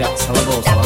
Ya saludos.